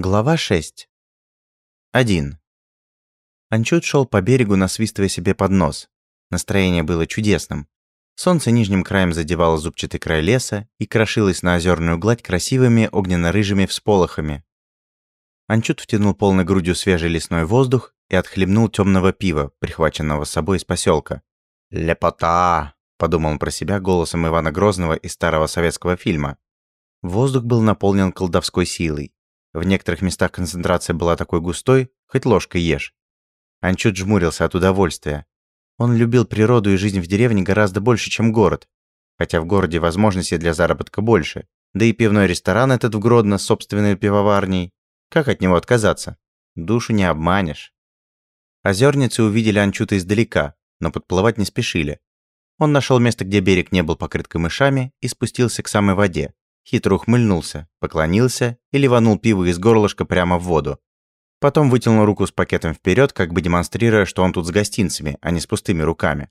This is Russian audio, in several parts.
Глава 6. 1. Анчут шел по берегу, насвистывая себе под нос. Настроение было чудесным. Солнце нижним краем задевало зубчатый край леса и крошилось на озерную гладь красивыми огненно-рыжими всполохами. Анчут втянул полной грудью свежий лесной воздух и отхлебнул темного пива, прихваченного с собой из поселка. «Лепота!» – подумал он про себя голосом Ивана Грозного из старого советского фильма. Воздух был наполнен колдовской силой. В некоторых местах концентрация была такой густой, хоть ложкой ешь. Анчут жмурился от удовольствия. Он любил природу и жизнь в деревне гораздо больше, чем город. Хотя в городе возможностей для заработка больше. Да и пивной ресторан этот в Гродно с собственной пивоварней. Как от него отказаться? Душу не обманешь. Озерницы увидели Анчута издалека, но подплывать не спешили. Он нашел место, где берег не был покрыт камышами, и спустился к самой воде хитро ухмыльнулся, поклонился и ливанул пиво из горлышка прямо в воду. Потом вытянул руку с пакетом вперед, как бы демонстрируя, что он тут с гостинцами, а не с пустыми руками.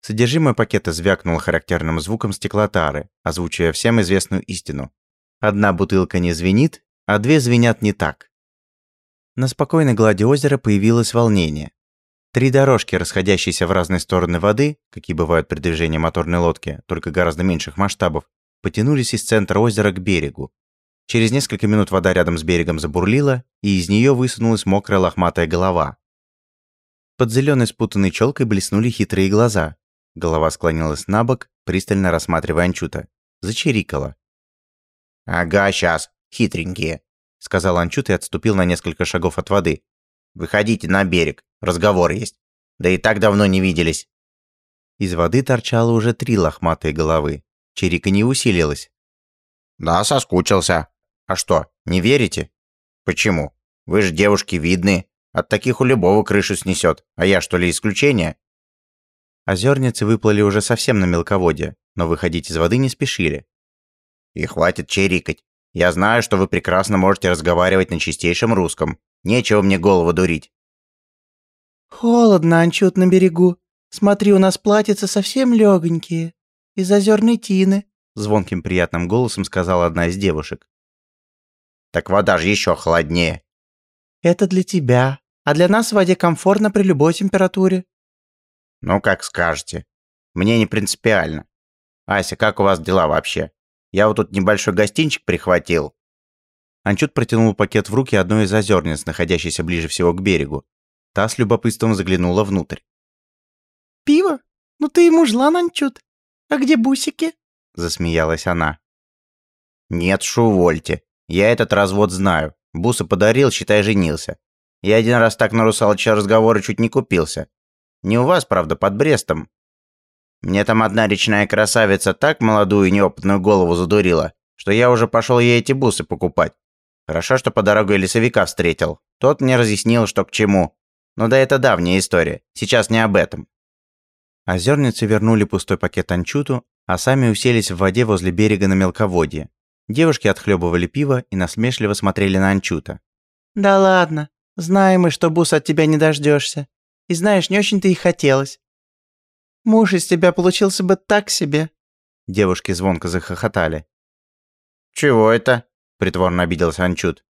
Содержимое пакета звякнуло характерным звуком стеклотары, озвучивая всем известную истину. Одна бутылка не звенит, а две звенят не так. На спокойной глади озера появилось волнение. Три дорожки, расходящиеся в разные стороны воды, какие бывают при движении моторной лодки, только гораздо меньших масштабов, потянулись из центра озера к берегу. Через несколько минут вода рядом с берегом забурлила, и из нее высунулась мокрая лохматая голова. Под зеленой спутанной челкой блеснули хитрые глаза. Голова склонилась на бок, пристально рассматривая Анчута. Зачирикала. «Ага, сейчас, хитренькие», — сказал Анчут и отступил на несколько шагов от воды. «Выходите на берег, разговор есть. Да и так давно не виделись». Из воды торчало уже три лохматые головы. Чириканье усилилось. «Да, соскучился. А что, не верите?» «Почему? Вы же девушки видные. От таких у любого крышу снесет. А я что ли исключение?» Озерницы выплыли уже совсем на мелководье, но выходить из воды не спешили. «И хватит чирикать. Я знаю, что вы прекрасно можете разговаривать на чистейшем русском. Нечего мне голову дурить». «Холодно, Анчут, на берегу. Смотри, у нас платьица совсем легонькие из озерной тины», — звонким приятным голосом сказала одна из девушек. «Так вода же еще холоднее». «Это для тебя, а для нас в воде комфортно при любой температуре». «Ну, как скажете. Мне не принципиально. Ася, как у вас дела вообще? Я вот тут небольшой гостинчик прихватил». Анчут протянул пакет в руки одной из озерниц, находящейся ближе всего к берегу. Та с любопытством заглянула внутрь. «Пиво? Ну ты ему жлан, Анчут. «А где бусики?» – засмеялась она. «Нет, шувольте. Я этот развод знаю. Бусы подарил, считай, женился. Я один раз так на русалочьи разговоры чуть не купился. Не у вас, правда, под Брестом. Мне там одна речная красавица так молодую и неопытную голову задурила, что я уже пошел ей эти бусы покупать. Хорошо, что по дороге лесовика встретил. Тот мне разъяснил, что к чему. Но да это давняя история. Сейчас не об этом. Озерницы вернули пустой пакет Анчуту, а сами уселись в воде возле берега на мелководье. Девушки отхлебывали пиво и насмешливо смотрели на Анчута. «Да ладно, знаем мы, что бус от тебя не дождешься. И знаешь, не очень-то и хотелось. Муж из тебя получился бы так себе». Девушки звонко захохотали. «Чего это?» – притворно обиделся Анчут.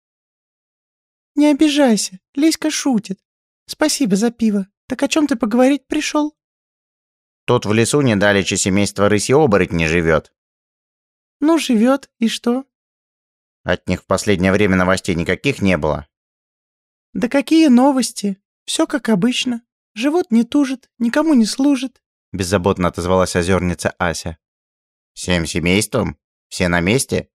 «Не обижайся, Леська шутит. Спасибо за пиво. Так о чем ты поговорить пришел? Тут в лесу недалече семейство рыси-оборотни живет. Ну, живет, и что? От них в последнее время новостей никаких не было. Да какие новости? Все как обычно. Живот не тужит, никому не служит. Беззаботно отозвалась озерница Ася. Всем семейством? Все на месте?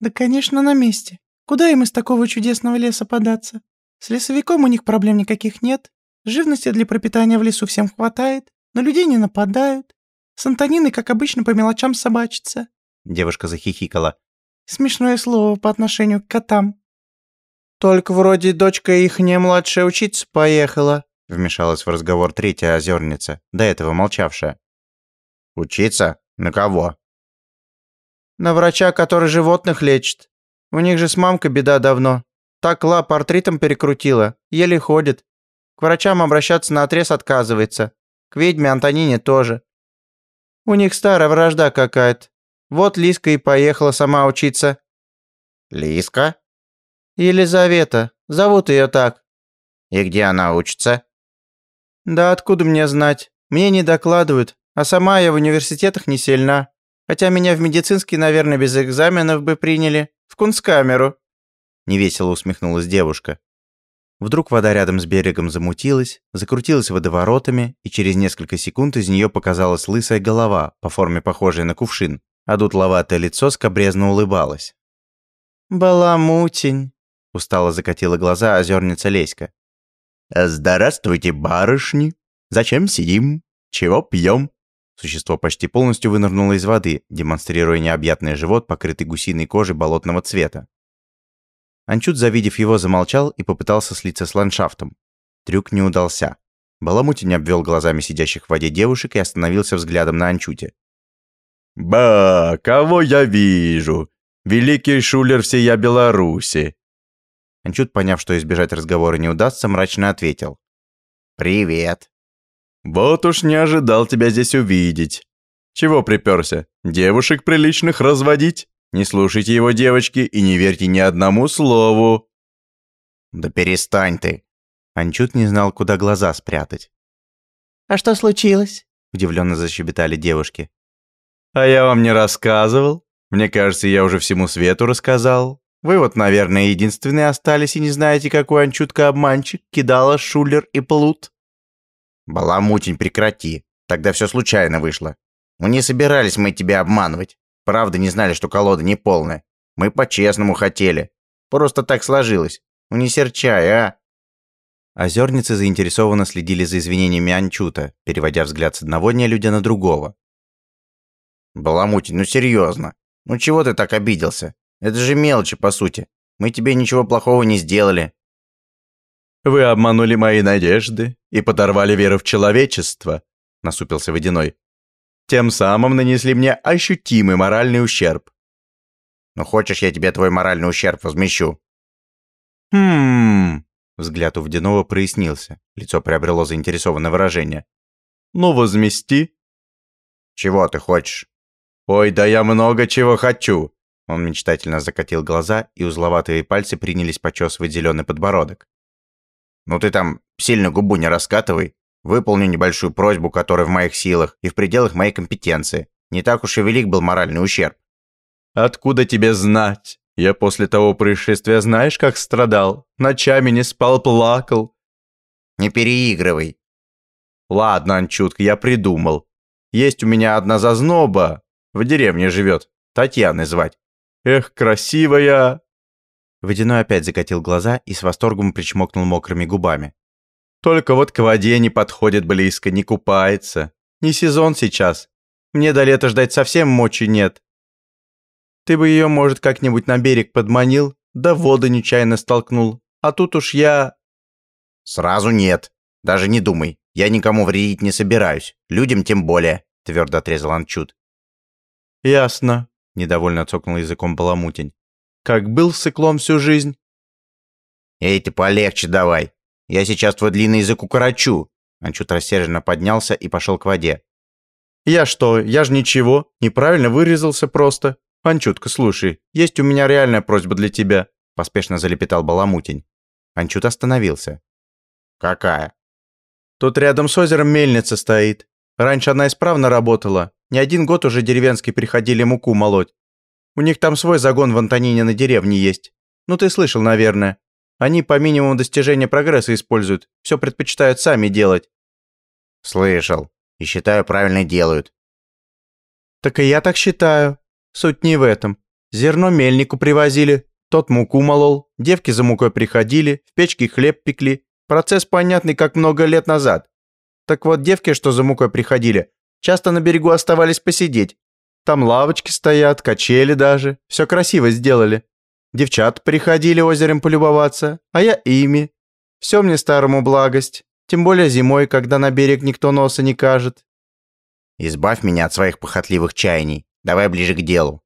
Да, конечно, на месте. Куда им из такого чудесного леса податься? С лесовиком у них проблем никаких нет. Живности для пропитания в лесу всем хватает. На людей не нападают. С Антониной, как обычно, по мелочам собачится. Девушка захихикала. Смешное слово по отношению к котам. Только вроде дочка их не младшая учиться поехала, вмешалась в разговор третья озерница, до этого молчавшая. Учиться? На кого? На врача, который животных лечит. У них же с мамкой беда давно. Так лап артритом перекрутила, еле ходит. К врачам обращаться на отрез отказывается. К ведьме Антонине тоже. У них старая вражда какая-то. Вот Лиска и поехала сама учиться». «Лиска?» Елизавета. Зовут ее так. И где она учится? Да откуда мне знать? Мне не докладывают, а сама я в университетах не сильна. Хотя меня в медицинский, наверное, без экзаменов бы приняли. В кунсткамеру. Невесело усмехнулась девушка. Вдруг вода рядом с берегом замутилась, закрутилась водоворотами, и через несколько секунд из нее показалась лысая голова, по форме похожая на кувшин, а дутловатое лицо скобрезно улыбалось. «Баламутень», — устало закатила глаза озерница Леська. «Здравствуйте, барышни! Зачем сидим? Чего пьем?» Существо почти полностью вынырнуло из воды, демонстрируя необъятный живот, покрытый гусиной кожей болотного цвета. Анчут, завидев его, замолчал и попытался слиться с ландшафтом. Трюк не удался. Баламутин обвел глазами сидящих в воде девушек и остановился взглядом на Анчуте. «Ба, кого я вижу? Великий шулер всея Беларуси!» Анчут, поняв, что избежать разговора не удастся, мрачно ответил. «Привет!» «Вот уж не ожидал тебя здесь увидеть. Чего приперся? Девушек приличных разводить?» Не слушайте его, девочки, и не верьте ни одному слову». «Да перестань ты!» Анчут не знал, куда глаза спрятать. «А что случилось?» Удивленно защебетали девушки. «А я вам не рассказывал? Мне кажется, я уже всему свету рассказал. Вы вот, наверное, единственные остались и не знаете, какой Анчутка-обманщик, кидала, шулер и плут». «Баламутень, прекрати. Тогда все случайно вышло. Мы не собирались мы тебя обманывать. Правда, не знали, что колода не полная. Мы по-честному хотели. Просто так сложилось. Ну не серчай, а!» Озерницы заинтересованно следили за извинениями Анчута, переводя взгляд с одного нелюдя на другого. «Баламутин, ну серьезно. Ну чего ты так обиделся? Это же мелочи, по сути. Мы тебе ничего плохого не сделали». «Вы обманули мои надежды и подорвали веру в человечество», — насупился Водяной. Тем самым нанесли мне ощутимый моральный ущерб. Ну хочешь, я тебе твой моральный ущерб возмещу? Хм. Взгляд у Водяного прояснился. Лицо приобрело заинтересованное выражение. Ну, возмести. Чего ты хочешь? Ой, да я много чего хочу. Он мечтательно закатил глаза, и узловатые пальцы принялись почесывать зеленый подбородок. «Ну ты там сильно губу не раскатывай. Выполню небольшую просьбу, которая в моих силах и в пределах моей компетенции. Не так уж и велик был моральный ущерб. Откуда тебе знать? Я после того происшествия знаешь, как страдал? Ночами не спал, плакал. Не переигрывай. Ладно, Анчутка, я придумал. Есть у меня одна зазноба. В деревне живет. Татьяной звать. Эх, красивая. Водяной опять закатил глаза и с восторгом причмокнул мокрыми губами. Только вот к воде не подходит близко, не купается. Не сезон сейчас. Мне до лета ждать совсем мочи нет. Ты бы ее, может, как-нибудь на берег подманил, да воду нечаянно столкнул. А тут уж я... Сразу нет. Даже не думай. Я никому вредить не собираюсь. Людям тем более, твердо отрезал Анчут. Ясно, недовольно цокнул языком Баламутень. Как был сыклом всю жизнь? Эй, ты полегче давай. Я сейчас твой длинный язык укорочу!» Анчут рассерженно поднялся и пошел к воде. «Я что, я же ничего, неправильно вырезался просто. Анчутка, слушай, есть у меня реальная просьба для тебя», поспешно залепетал Баламутень. Анчут остановился. «Какая?» «Тут рядом с озером мельница стоит. Раньше она исправно работала. Не один год уже деревенские приходили муку молоть. У них там свой загон в Антонине на деревне есть. Ну ты слышал, наверное. Они по минимуму достижения прогресса используют, все предпочитают сами делать». «Слышал. И считаю, правильно делают». «Так и я так считаю. Суть не в этом. Зерно мельнику привозили, тот муку молол, девки за мукой приходили, в печке хлеб пекли. Процесс понятный, как много лет назад. Так вот, девки, что за мукой приходили, часто на берегу оставались посидеть. Там лавочки стоят, качели даже, все красиво сделали. Девчат приходили озером полюбоваться, а я ими. Все мне старому благость, тем более зимой, когда на берег никто носа не кажет. Избавь меня от своих похотливых чаяний. Давай ближе к делу.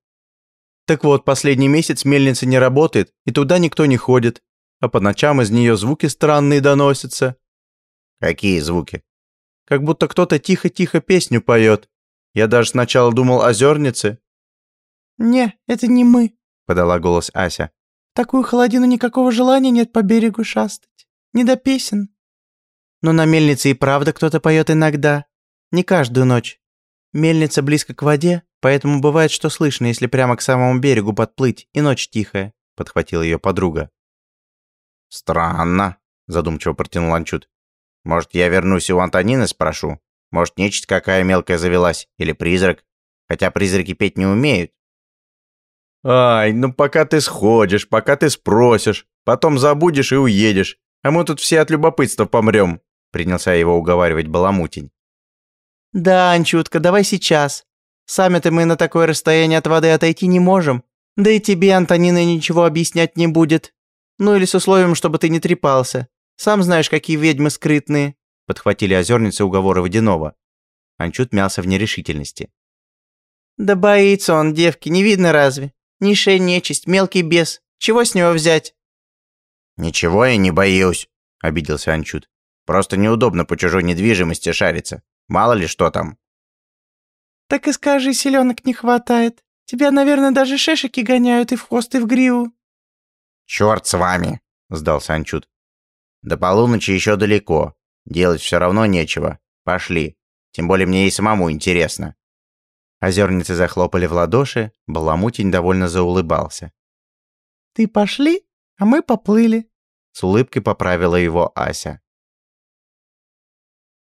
Так вот, последний месяц мельница не работает, и туда никто не ходит. А по ночам из нее звуки странные доносятся. Какие звуки? Как будто кто-то тихо-тихо песню поет. Я даже сначала думал о зернице. «Не, это не мы», подала голос Ася. такую холодину никакого желания нет по берегу шастать. Не до песен. Но на мельнице и правда кто-то поет иногда. Не каждую ночь. Мельница близко к воде, поэтому бывает, что слышно, если прямо к самому берегу подплыть, и ночь тихая», — подхватила ее подруга. «Странно», — задумчиво протянул Анчут. «Может, я вернусь и у Антонины спрошу? Может, нечисть какая мелкая завелась? Или призрак? Хотя призраки петь не умеют». «Ай, ну пока ты сходишь, пока ты спросишь, потом забудешь и уедешь, а мы тут все от любопытства помрем», — принялся его уговаривать Баламутень. «Да, Анчутка, давай сейчас. Сами-то мы на такое расстояние от воды отойти не можем. Да и тебе Антонина ничего объяснять не будет. Ну или с условием, чтобы ты не трепался. Сам знаешь, какие ведьмы скрытные», — подхватили озерницы уговоры Водянова. Анчут мялся в нерешительности. «Да боится он, девки, не видно разве? Низшая нечисть, мелкий бес. Чего с него взять?» «Ничего я не боюсь», — обиделся Анчут. «Просто неудобно по чужой недвижимости шариться. Мало ли что там». «Так и скажи, селенок не хватает. Тебя, наверное, даже шешики гоняют и в хвост, и в гриву». «Черт с вами», — сдался Анчут. «До полуночи еще далеко. Делать все равно нечего. Пошли. Тем более мне и самому интересно». Озерницы захлопали в ладоши, Баламутень довольно заулыбался. «Ты пошли, а мы поплыли», — с улыбкой поправила его Ася.